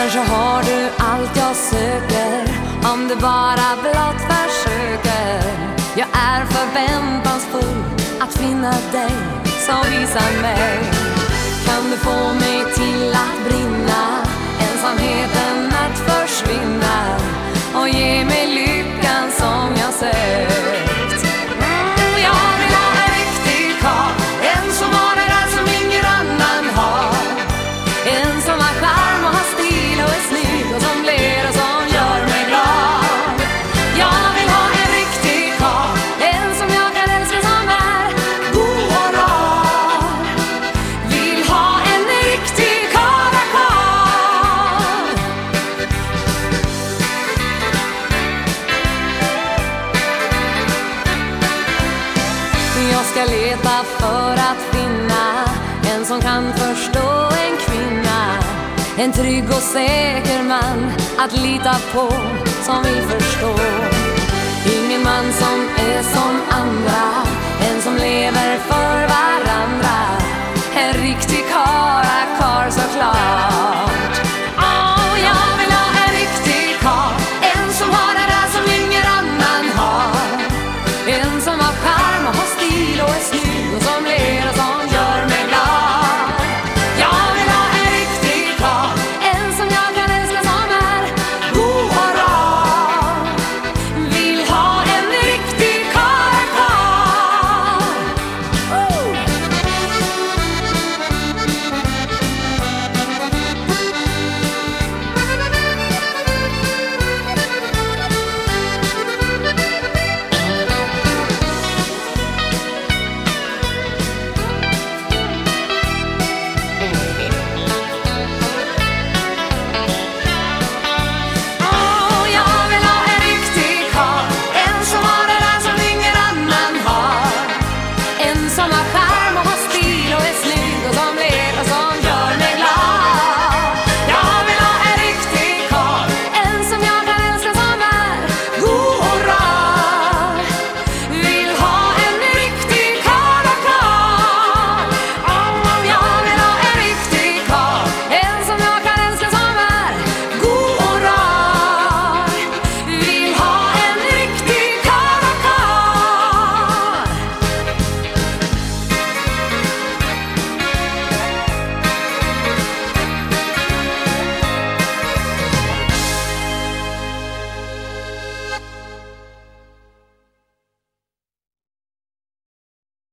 Kanske har du allt jag söker om du bara blott försöker. Jag är förväntansfull att finna dig som visar mig. Kan du få mig till att brinna ensamheten ska leta för att finna en som kan förstå en kvinna. En trygg och säker man att lita på som vill förstå Ingen man som är som só na